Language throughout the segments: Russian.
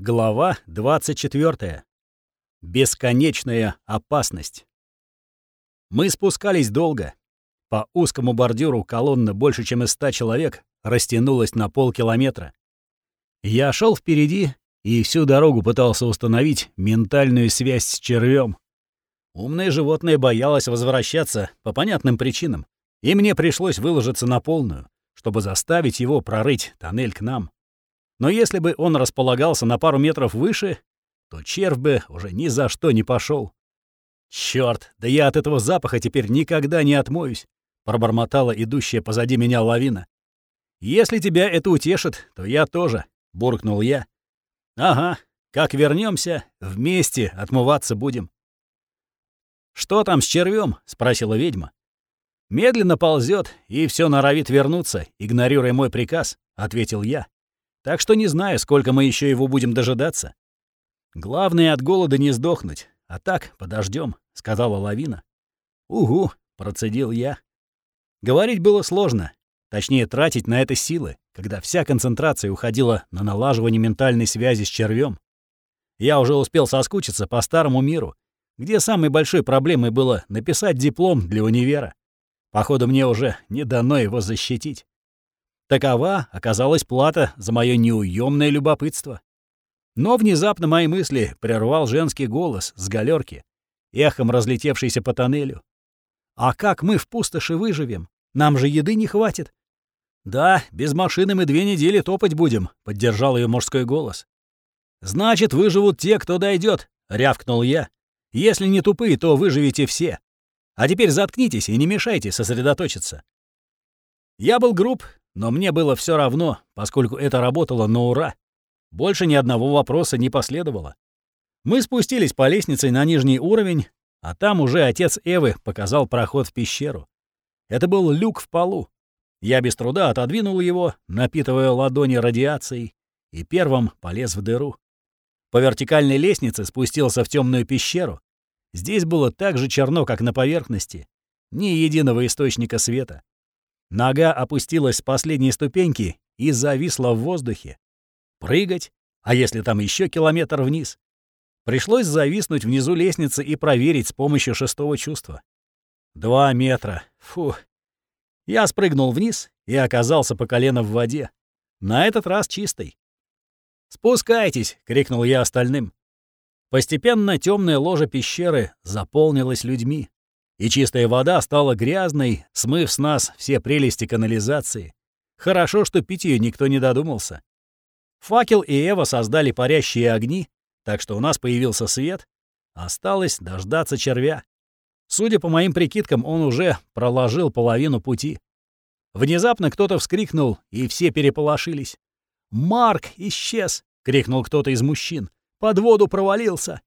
Глава 24. Бесконечная опасность. Мы спускались долго. По узкому бордюру колонна больше, чем из ста человек, растянулась на полкилометра. Я шел впереди и всю дорогу пытался установить ментальную связь с червем. Умное животное боялось возвращаться по понятным причинам, и мне пришлось выложиться на полную, чтобы заставить его прорыть тоннель к нам. Но если бы он располагался на пару метров выше, то червь бы уже ни за что не пошел. Черт, да я от этого запаха теперь никогда не отмоюсь, пробормотала идущая позади меня лавина. Если тебя это утешит, то я тоже, буркнул я. Ага, как вернемся, вместе отмываться будем. Что там с червем? спросила ведьма. Медленно ползет и все норовит вернуться, игнорируя мой приказ, ответил я. Так что не знаю, сколько мы еще его будем дожидаться. Главное от голода не сдохнуть, а так подождем, сказала лавина. Угу, процедил я. Говорить было сложно, точнее тратить на это силы, когда вся концентрация уходила на налаживание ментальной связи с червем. Я уже успел соскучиться по старому миру, где самой большой проблемой было написать диплом для универа. Походу, мне уже не дано его защитить. Такова оказалась плата за мое неуемное любопытство. Но внезапно мои мысли прервал женский голос с галерки, эхом разлетевшийся по тоннелю. «А как мы в пустоши выживем? Нам же еды не хватит». «Да, без машины мы две недели топать будем», — поддержал ее мужской голос. «Значит, выживут те, кто дойдет, рявкнул я. «Если не тупые, то выживете все. А теперь заткнитесь и не мешайте сосредоточиться». Я был груб но мне было все равно, поскольку это работало на ура. Больше ни одного вопроса не последовало. Мы спустились по лестнице на нижний уровень, а там уже отец Эвы показал проход в пещеру. Это был люк в полу. Я без труда отодвинул его, напитывая ладони радиацией, и первым полез в дыру. По вертикальной лестнице спустился в темную пещеру. Здесь было так же черно, как на поверхности. Ни единого источника света. Нога опустилась с последней ступеньки и зависла в воздухе. Прыгать? А если там еще километр вниз? Пришлось зависнуть внизу лестницы и проверить с помощью шестого чувства. Два метра. Фу. Я спрыгнул вниз и оказался по колено в воде. На этот раз чистой. «Спускайтесь!» — крикнул я остальным. Постепенно темное ложе пещеры заполнилось людьми и чистая вода стала грязной, смыв с нас все прелести канализации. Хорошо, что пить ее никто не додумался. Факел и Эва создали парящие огни, так что у нас появился свет. Осталось дождаться червя. Судя по моим прикидкам, он уже проложил половину пути. Внезапно кто-то вскрикнул, и все переполошились. «Марк исчез!» — крикнул кто-то из мужчин. «Под воду провалился!»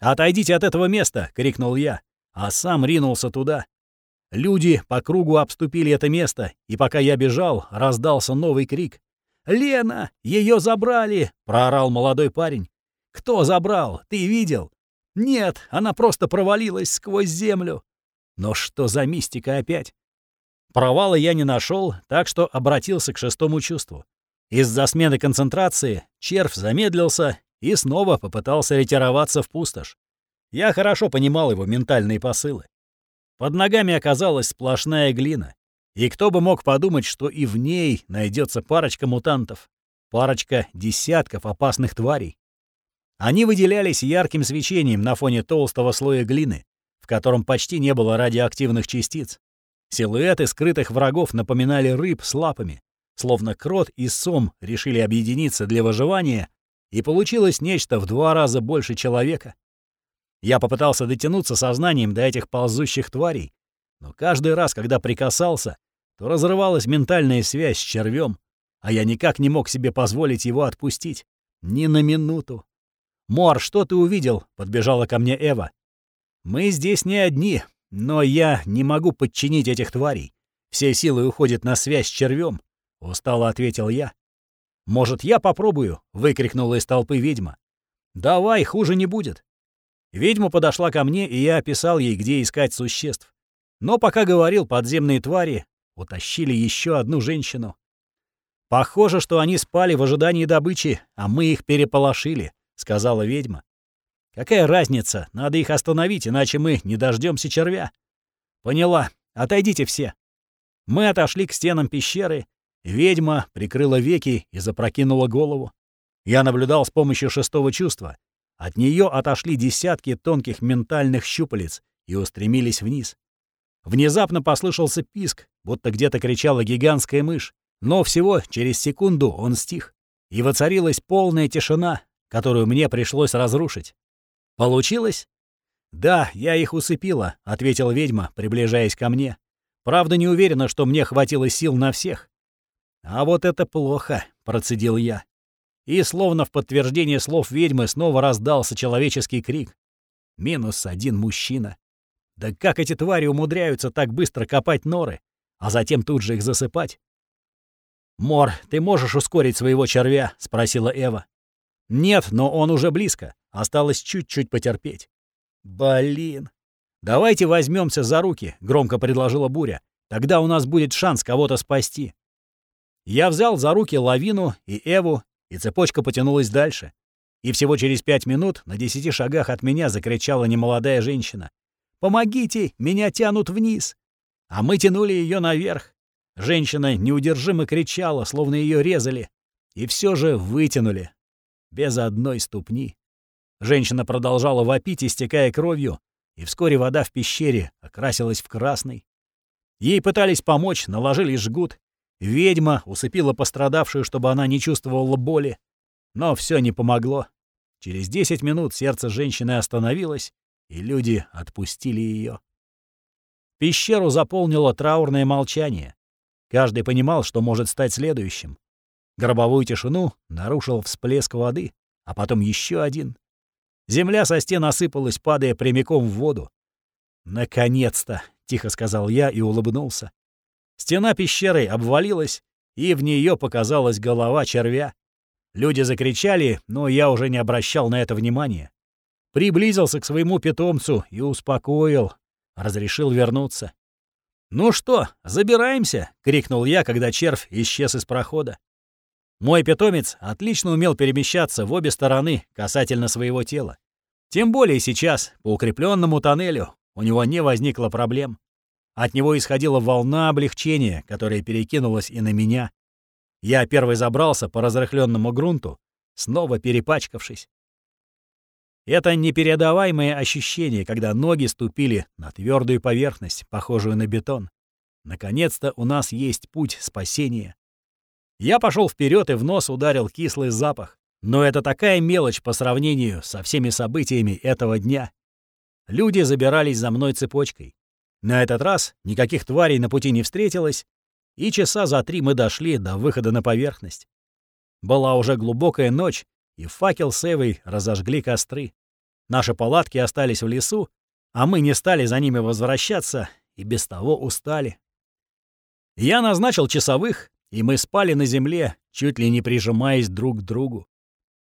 «Отойдите от этого места!» — крикнул я а сам ринулся туда. Люди по кругу обступили это место, и пока я бежал, раздался новый крик. «Лена! Ее забрали!» — проорал молодой парень. «Кто забрал? Ты видел?» «Нет, она просто провалилась сквозь землю». Но что за мистика опять? Провала я не нашел, так что обратился к шестому чувству. Из-за смены концентрации червь замедлился и снова попытался ретироваться в пустошь. Я хорошо понимал его ментальные посылы. Под ногами оказалась сплошная глина. И кто бы мог подумать, что и в ней найдется парочка мутантов, парочка десятков опасных тварей. Они выделялись ярким свечением на фоне толстого слоя глины, в котором почти не было радиоактивных частиц. Силуэты скрытых врагов напоминали рыб с лапами, словно крот и сом решили объединиться для выживания, и получилось нечто в два раза больше человека. Я попытался дотянуться сознанием до этих ползущих тварей, но каждый раз, когда прикасался, то разрывалась ментальная связь с червем, а я никак не мог себе позволить его отпустить. Ни на минуту. «Мор, что ты увидел?» — подбежала ко мне Эва. «Мы здесь не одни, но я не могу подчинить этих тварей. Все силы уходят на связь с червем», — устало ответил я. «Может, я попробую?» — выкрикнула из толпы ведьма. «Давай, хуже не будет. Ведьма подошла ко мне, и я описал ей, где искать существ. Но пока говорил, подземные твари утащили еще одну женщину. «Похоже, что они спали в ожидании добычи, а мы их переполошили», — сказала ведьма. «Какая разница? Надо их остановить, иначе мы не дождемся червя». «Поняла. Отойдите все». Мы отошли к стенам пещеры. Ведьма прикрыла веки и запрокинула голову. Я наблюдал с помощью шестого чувства. От нее отошли десятки тонких ментальных щупалец и устремились вниз. Внезапно послышался писк, будто где-то кричала гигантская мышь, но всего через секунду он стих, и воцарилась полная тишина, которую мне пришлось разрушить. Получилось? «Да, я их усыпила», — ответила ведьма, приближаясь ко мне. «Правда, не уверена, что мне хватило сил на всех». «А вот это плохо», — процедил я. И словно в подтверждение слов ведьмы снова раздался человеческий крик. Минус один мужчина. Да как эти твари умудряются так быстро копать норы, а затем тут же их засыпать? «Мор, ты можешь ускорить своего червя?» — спросила Эва. «Нет, но он уже близко. Осталось чуть-чуть потерпеть». «Блин!» «Давайте возьмемся за руки», — громко предложила Буря. «Тогда у нас будет шанс кого-то спасти». Я взял за руки Лавину и Эву и цепочка потянулась дальше. И всего через пять минут на десяти шагах от меня закричала немолодая женщина. «Помогите! Меня тянут вниз!» А мы тянули ее наверх. Женщина неудержимо кричала, словно ее резали. И все же вытянули. Без одной ступни. Женщина продолжала вопить, истекая кровью, и вскоре вода в пещере окрасилась в красный. Ей пытались помочь, наложили жгут, Ведьма усыпила пострадавшую, чтобы она не чувствовала боли. Но все не помогло. Через 10 минут сердце женщины остановилось, и люди отпустили ее. Пещеру заполнило траурное молчание. Каждый понимал, что может стать следующим. Гробовую тишину нарушил всплеск воды, а потом еще один. Земля со стен осыпалась, падая прямиком в воду. «Наконец-то!» — тихо сказал я и улыбнулся. Стена пещеры обвалилась, и в нее показалась голова червя. Люди закричали, но я уже не обращал на это внимания. Приблизился к своему питомцу и успокоил, разрешил вернуться. «Ну что, забираемся?» — крикнул я, когда червь исчез из прохода. Мой питомец отлично умел перемещаться в обе стороны касательно своего тела. Тем более сейчас, по укрепленному тоннелю, у него не возникло проблем. От него исходила волна облегчения, которая перекинулась и на меня. Я первый забрался по разрыхленному грунту, снова перепачкавшись. Это непередаваемое ощущение, когда ноги ступили на твердую поверхность, похожую на бетон. Наконец-то у нас есть путь спасения. Я пошел вперед и в нос ударил кислый запах. Но это такая мелочь по сравнению со всеми событиями этого дня. Люди забирались за мной цепочкой. На этот раз никаких тварей на пути не встретилось, и часа за три мы дошли до выхода на поверхность. Была уже глубокая ночь, и факел с Эвой разожгли костры. Наши палатки остались в лесу, а мы не стали за ними возвращаться и без того устали. Я назначил часовых, и мы спали на земле, чуть ли не прижимаясь друг к другу.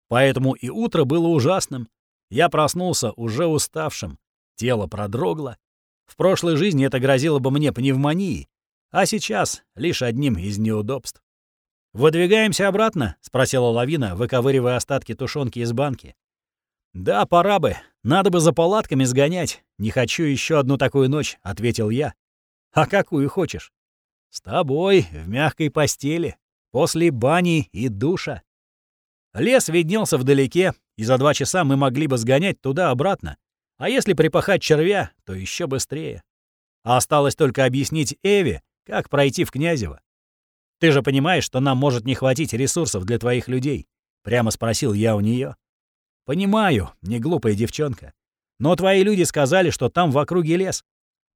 Поэтому и утро было ужасным. Я проснулся уже уставшим, тело продрогло, в прошлой жизни это грозило бы мне пневмонией, а сейчас лишь одним из неудобств. «Выдвигаемся обратно?» — спросила Лавина, выковыривая остатки тушенки из банки. «Да, пора бы. Надо бы за палатками сгонять. Не хочу еще одну такую ночь», — ответил я. «А какую хочешь?» «С тобой, в мягкой постели, после бани и душа». Лес виднелся вдалеке, и за два часа мы могли бы сгонять туда-обратно, а если припахать червя, то еще быстрее. А осталось только объяснить Эве, как пройти в Князево. «Ты же понимаешь, что нам может не хватить ресурсов для твоих людей?» — прямо спросил я у нее. «Понимаю, не глупая девчонка. Но твои люди сказали, что там в округе лес.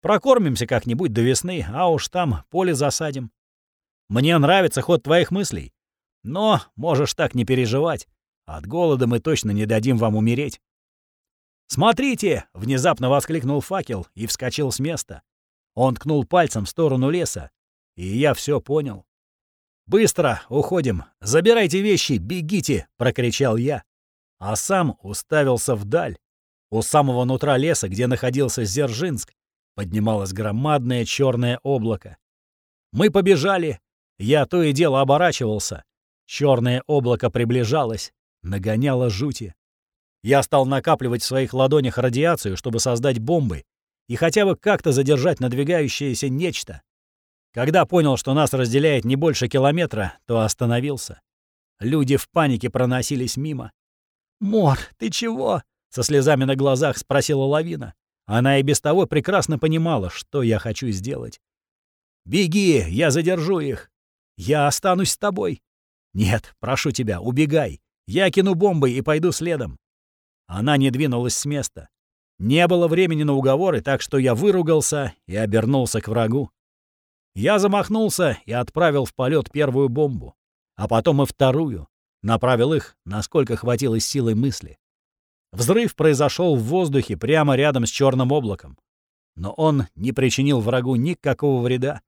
Прокормимся как-нибудь до весны, а уж там поле засадим. Мне нравится ход твоих мыслей. Но можешь так не переживать. От голода мы точно не дадим вам умереть. «Смотрите!» — внезапно воскликнул факел и вскочил с места. Он ткнул пальцем в сторону леса, и я все понял. «Быстро! Уходим! Забирайте вещи! Бегите!» — прокричал я. А сам уставился вдаль. У самого нутра леса, где находился Зержинск, поднималось громадное черное облако. Мы побежали, Я то и дело оборачивался. Черное облако приближалось, нагоняло жути. Я стал накапливать в своих ладонях радиацию, чтобы создать бомбы и хотя бы как-то задержать надвигающееся нечто. Когда понял, что нас разделяет не больше километра, то остановился. Люди в панике проносились мимо. «Мор, ты чего?» — со слезами на глазах спросила Лавина. Она и без того прекрасно понимала, что я хочу сделать. «Беги, я задержу их. Я останусь с тобой». «Нет, прошу тебя, убегай. Я кину бомбой и пойду следом». Она не двинулась с места. Не было времени на уговоры, так что я выругался и обернулся к врагу. Я замахнулся и отправил в полет первую бомбу, а потом и вторую. Направил их, насколько хватило силы мысли. Взрыв произошел в воздухе прямо рядом с черным облаком. Но он не причинил врагу никакого вреда.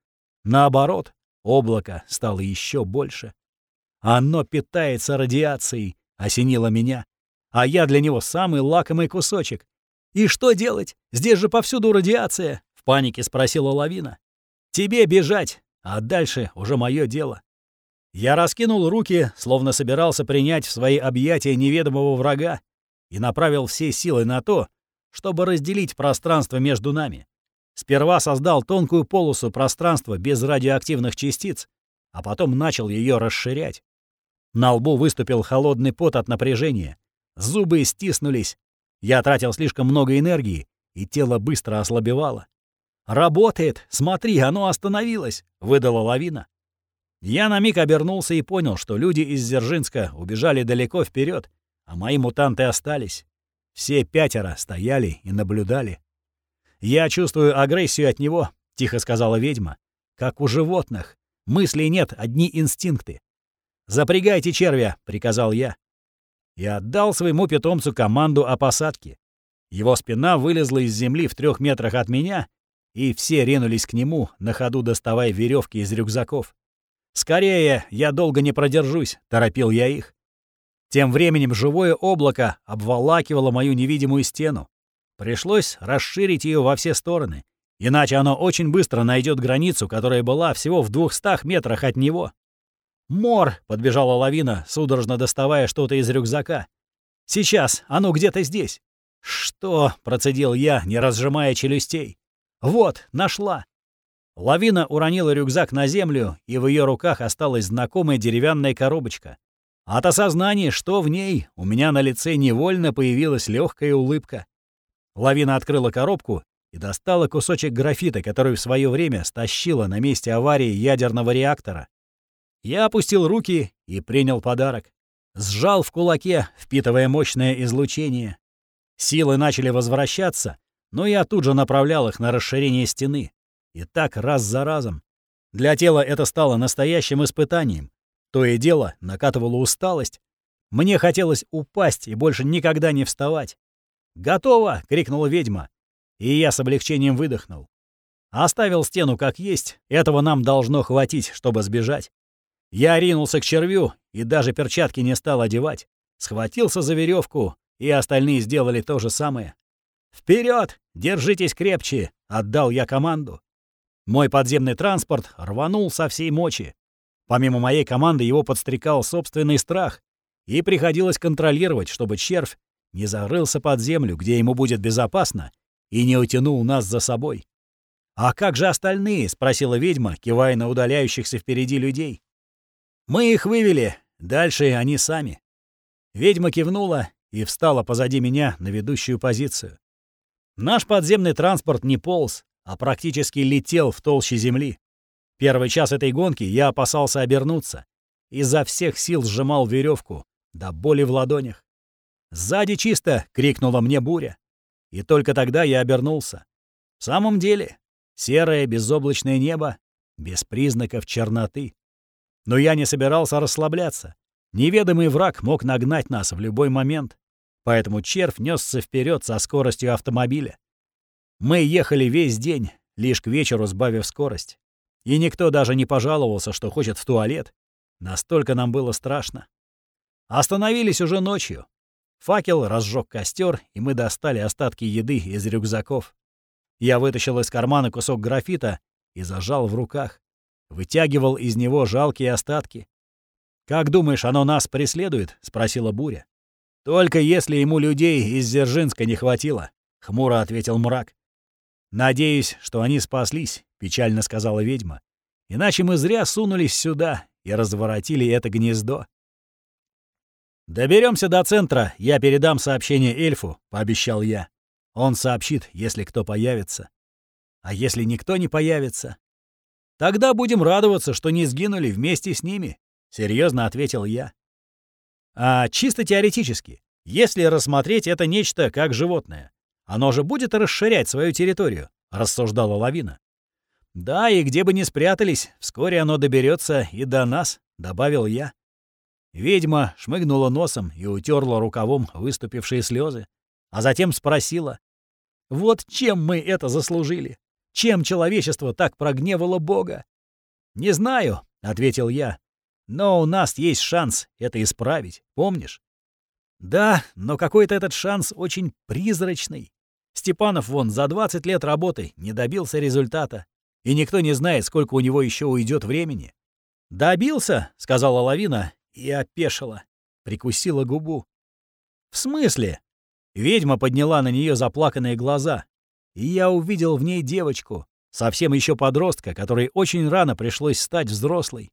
Наоборот, облако стало еще больше. Оно питается радиацией, осенило меня. А я для него самый лакомый кусочек. «И что делать? Здесь же повсюду радиация!» — в панике спросила лавина. «Тебе бежать, а дальше уже мое дело». Я раскинул руки, словно собирался принять в свои объятия неведомого врага, и направил все силы на то, чтобы разделить пространство между нами. Сперва создал тонкую полосу пространства без радиоактивных частиц, а потом начал ее расширять. На лбу выступил холодный пот от напряжения. Зубы стиснулись. Я тратил слишком много энергии, и тело быстро ослабевало. «Работает! Смотри, оно остановилось!» — выдала лавина. Я на миг обернулся и понял, что люди из Зержинска убежали далеко вперед, а мои мутанты остались. Все пятеро стояли и наблюдали. «Я чувствую агрессию от него», — тихо сказала ведьма. «Как у животных. Мыслей нет, одни инстинкты». «Запрягайте червя», — приказал я. И отдал своему питомцу команду о посадке. Его спина вылезла из земли в трех метрах от меня, и все ринулись к нему, на ходу доставая веревки из рюкзаков. «Скорее, я долго не продержусь», — торопил я их. Тем временем живое облако обволакивало мою невидимую стену. Пришлось расширить ее во все стороны, иначе оно очень быстро найдет границу, которая была всего в двухстах метрах от него. «Мор!» — подбежала лавина, судорожно доставая что-то из рюкзака. «Сейчас, оно где-то здесь». «Что?» — процедил я, не разжимая челюстей. «Вот, нашла». Лавина уронила рюкзак на землю, и в ее руках осталась знакомая деревянная коробочка. От осознания, что в ней, у меня на лице невольно появилась легкая улыбка. Лавина открыла коробку и достала кусочек графита, который в свое время стащила на месте аварии ядерного реактора. Я опустил руки и принял подарок. Сжал в кулаке, впитывая мощное излучение. Силы начали возвращаться, но я тут же направлял их на расширение стены. И так раз за разом. Для тела это стало настоящим испытанием. То и дело накатывала усталость. Мне хотелось упасть и больше никогда не вставать. «Готово!» — крикнула ведьма. И я с облегчением выдохнул. Оставил стену как есть, этого нам должно хватить, чтобы сбежать. Я ринулся к червю и даже перчатки не стал одевать. Схватился за веревку, и остальные сделали то же самое. Вперед! Держитесь крепче!» — отдал я команду. Мой подземный транспорт рванул со всей мочи. Помимо моей команды его подстрекал собственный страх, и приходилось контролировать, чтобы червь не зарылся под землю, где ему будет безопасно, и не утянул нас за собой. «А как же остальные?» — спросила ведьма, кивая на удаляющихся впереди людей. «Мы их вывели, дальше они сами». Ведьма кивнула и встала позади меня на ведущую позицию. Наш подземный транспорт не полз, а практически летел в толще земли. Первый час этой гонки я опасался обернуться. Изо всех сил сжимал веревку, до боли в ладонях. «Сзади чисто!» — крикнула мне буря. И только тогда я обернулся. В самом деле, серое безоблачное небо, без признаков черноты. Но я не собирался расслабляться. Неведомый враг мог нагнать нас в любой момент. Поэтому червь несся вперед со скоростью автомобиля. Мы ехали весь день, лишь к вечеру сбавив скорость. И никто даже не пожаловался, что хочет в туалет. Настолько нам было страшно. Остановились уже ночью. Факел разжег костер, и мы достали остатки еды из рюкзаков. Я вытащил из кармана кусок графита и зажал в руках. Вытягивал из него жалкие остатки. «Как думаешь, оно нас преследует?» — спросила Буря. «Только если ему людей из Дзержинска не хватило», — хмуро ответил мрак. «Надеюсь, что они спаслись», — печально сказала ведьма. «Иначе мы зря сунулись сюда и разворотили это гнездо». Доберемся до центра, я передам сообщение эльфу», — пообещал я. «Он сообщит, если кто появится». «А если никто не появится?» «Тогда будем радоваться, что не сгинули вместе с ними», — серьезно ответил я. «А чисто теоретически, если рассмотреть это нечто как животное, оно же будет расширять свою территорию», — рассуждала лавина. «Да, и где бы ни спрятались, вскоре оно доберется и до нас», — добавил я. Ведьма шмыгнула носом и утерла рукавом выступившие слезы, а затем спросила, «Вот чем мы это заслужили? Чем человечество так прогневало Бога?» «Не знаю», — ответил я, «но у нас есть шанс это исправить, помнишь?» «Да, но какой-то этот шанс очень призрачный. Степанов вон за 20 лет работы не добился результата, и никто не знает, сколько у него еще уйдет времени». «Добился», — сказала Лавина, и опешила, прикусила губу. «В смысле?» Ведьма подняла на нее заплаканные глаза, и я увидел в ней девочку, совсем еще подростка, которой очень рано пришлось стать взрослой.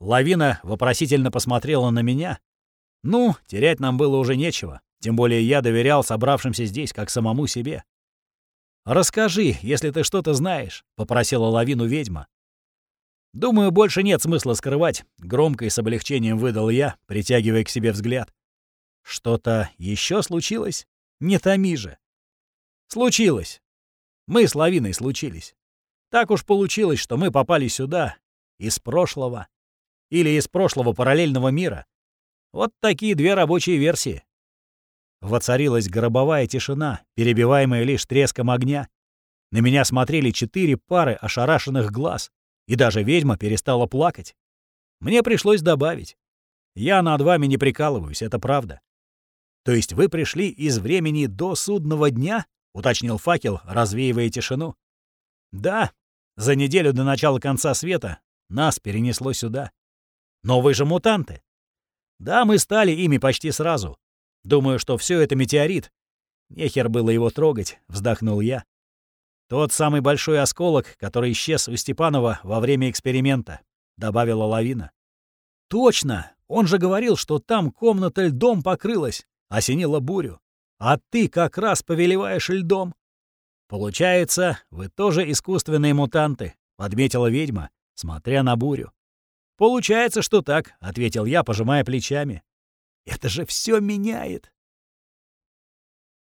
Лавина вопросительно посмотрела на меня. Ну, терять нам было уже нечего, тем более я доверял собравшимся здесь как самому себе. «Расскажи, если ты что-то знаешь», — попросила Лавину ведьма. «Думаю, больше нет смысла скрывать», — громко и с облегчением выдал я, притягивая к себе взгляд. «Что-то еще случилось? Не томи же». «Случилось. Мы с Лавиной случились. Так уж получилось, что мы попали сюда, из прошлого. Или из прошлого параллельного мира. Вот такие две рабочие версии». Воцарилась гробовая тишина, перебиваемая лишь треском огня. На меня смотрели четыре пары ошарашенных глаз и даже ведьма перестала плакать. Мне пришлось добавить. Я над вами не прикалываюсь, это правда. То есть вы пришли из времени до судного дня? Уточнил факел, развеивая тишину. Да, за неделю до начала конца света нас перенесло сюда. Но вы же мутанты. Да, мы стали ими почти сразу. Думаю, что все это метеорит. Нехер было его трогать, вздохнул я. «Тот самый большой осколок, который исчез у Степанова во время эксперимента», — добавила Лавина. «Точно! Он же говорил, что там комната льдом покрылась, осенила бурю. А ты как раз повелеваешь льдом». «Получается, вы тоже искусственные мутанты», — подметила ведьма, смотря на бурю. «Получается, что так», — ответил я, пожимая плечами. «Это же все меняет.